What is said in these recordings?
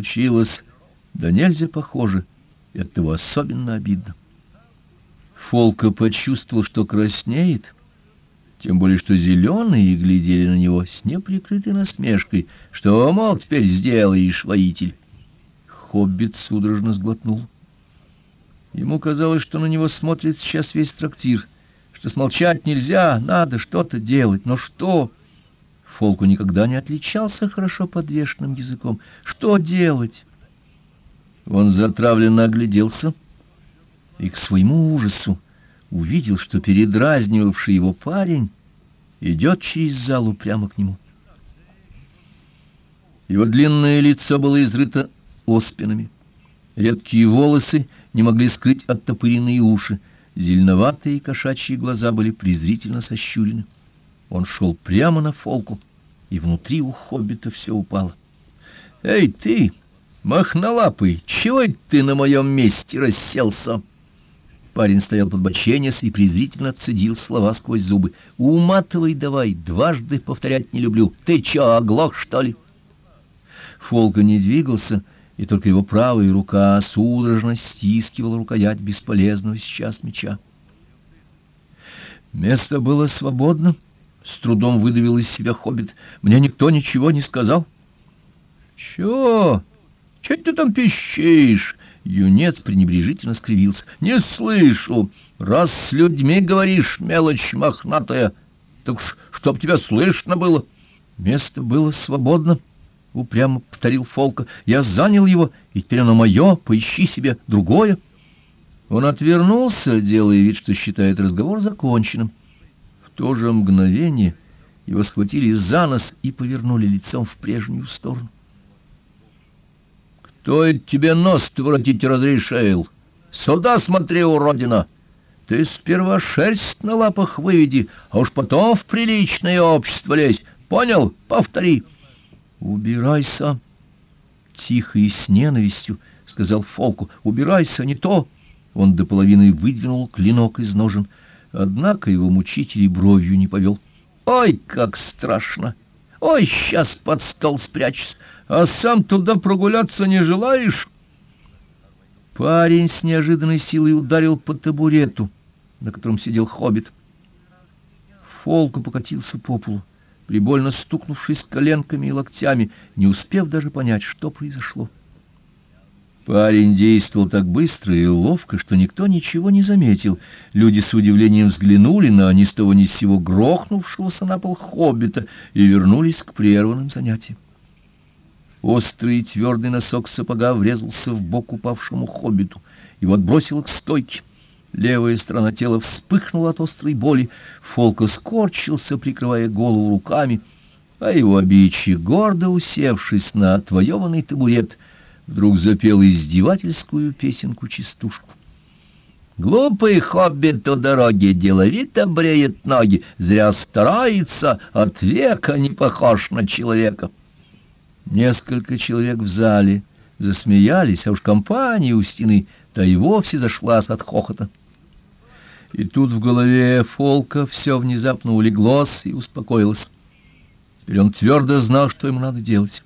случилось, да нельзя похоже, и оттого особенно обидно. Фолка почувствовал, что краснеет, тем более что зеленые глядели на него с неприкрытой насмешкой, что, мол, теперь сделаешь, воитель. Хоббит судорожно сглотнул. Ему казалось, что на него смотрит сейчас весь трактир, что смолчать нельзя, надо что-то делать, но что... Фолку никогда не отличался хорошо подвешенным языком. Что делать? Он затравленно огляделся и к своему ужасу увидел, что передразнивавший его парень идет через залу прямо к нему. Его длинное лицо было изрыто оспинами. Редкие волосы не могли скрыть оттопыренные уши. Зеленоватые кошачьи глаза были презрительно сощурены. Он шел прямо на Фолку и внутри у хоббита все упало. «Эй, ты, махнолапый, чего ты на моем месте расселся?» Парень стоял под боченец и презрительно цедил слова сквозь зубы. «Уматывай давай, дважды повторять не люблю. Ты чё, оглох, что ли?» Фолка не двигался, и только его правая рука судорожно стискивала рукоять бесполезного сейчас меча. Место было свободно. С трудом выдавил из себя хоббит. Мне никто ничего не сказал. Чё? Чё ты там пищишь? Юнец пренебрежительно скривился. Не слышу. Раз с людьми говоришь, мелочь мохнатая, так уж чтоб тебя слышно было. Место было свободно. — упрямо повторил Фолка. — Я занял его, и теперь оно мое, поищи себе другое. Он отвернулся, делая вид, что считает разговор законченным то же мгновение его схватили за нос и повернули лицом в прежнюю сторону. «Кто это тебе нос воротить разрешил? Сюда смотри, уродина! Ты сперва шерсть на лапах выведи, а уж потом в приличное общество лезь. Понял? Повтори!» «Убирайся!» Тихо и с ненавистью сказал Фолку. «Убирайся, не то!» Он до половины выдвинул клинок из ножен — Однако его мучитель бровью не повел. «Ой, как страшно! Ой, сейчас под стол спрячься! А сам туда прогуляться не желаешь?» Парень с неожиданной силой ударил по табурету, на котором сидел хоббит. Фолку покатился по полу, прибольно стукнувшись коленками и локтями, не успев даже понять, что произошло. Парень действовал так быстро и ловко, что никто ничего не заметил. Люди с удивлением взглянули на ни с того ни с сего грохнувшегося на пол хоббита и вернулись к прерванным занятиям. Острый твердый носок сапога врезался в бок упавшему хоббиту. Его отбросило к стойке. Левая сторона тела вспыхнула от острой боли. Фолка скорчился, прикрывая голову руками, а его обидчик, гордо усевшись на отвоеванный табурет, — вдруг запел издевательскую песенку-частушку. Глупый хоббит у дороги деловито бреет ноги, зря старается, от века не похож на человека. Несколько человек в зале засмеялись, а уж компания у стены та и вовсе зашлась от хохота. И тут в голове Фолка все внезапно улеглось и успокоилось. Теперь он твердо знал, что ему надо делать.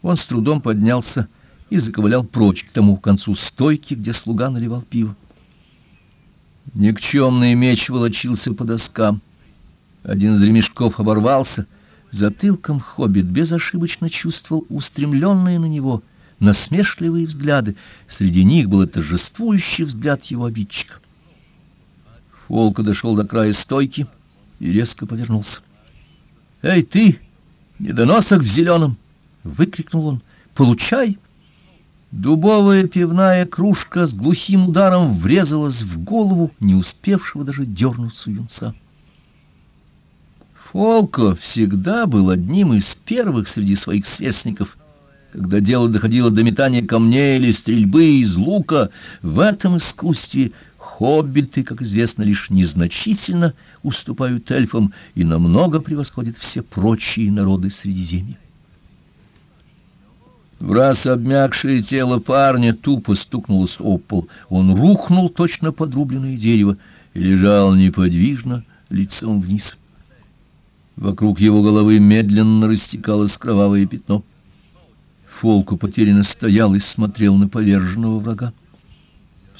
Он с трудом поднялся и заковылял прочь к тому концу стойки, где слуга наливал пиво. Никчемный меч волочился по доскам. Один из ремешков оборвался. Затылком хоббит безошибочно чувствовал устремленные на него насмешливые взгляды. Среди них был торжествующий взгляд его обидчика. Фолка дошел до края стойки и резко повернулся. «Эй, ты, недоносок в зеленом!» — выкрикнул он. «Получай!» Дубовая пивная кружка с глухим ударом врезалась в голову не успевшего даже дернуться юнца. Фолко всегда был одним из первых среди своих сверстников. Когда дело доходило до метания камней или стрельбы из лука, в этом искусстве хоббиты, как известно, лишь незначительно уступают эльфам и намного превосходят все прочие народы Средиземья. В раз обмякшее тело парня тупо стукнулось об пол. Он рухнул точно подрубленное дерево и лежал неподвижно, лицом вниз. Вокруг его головы медленно растекалось кровавое пятно. Фолку потерянно стоял и смотрел на поверженного врага.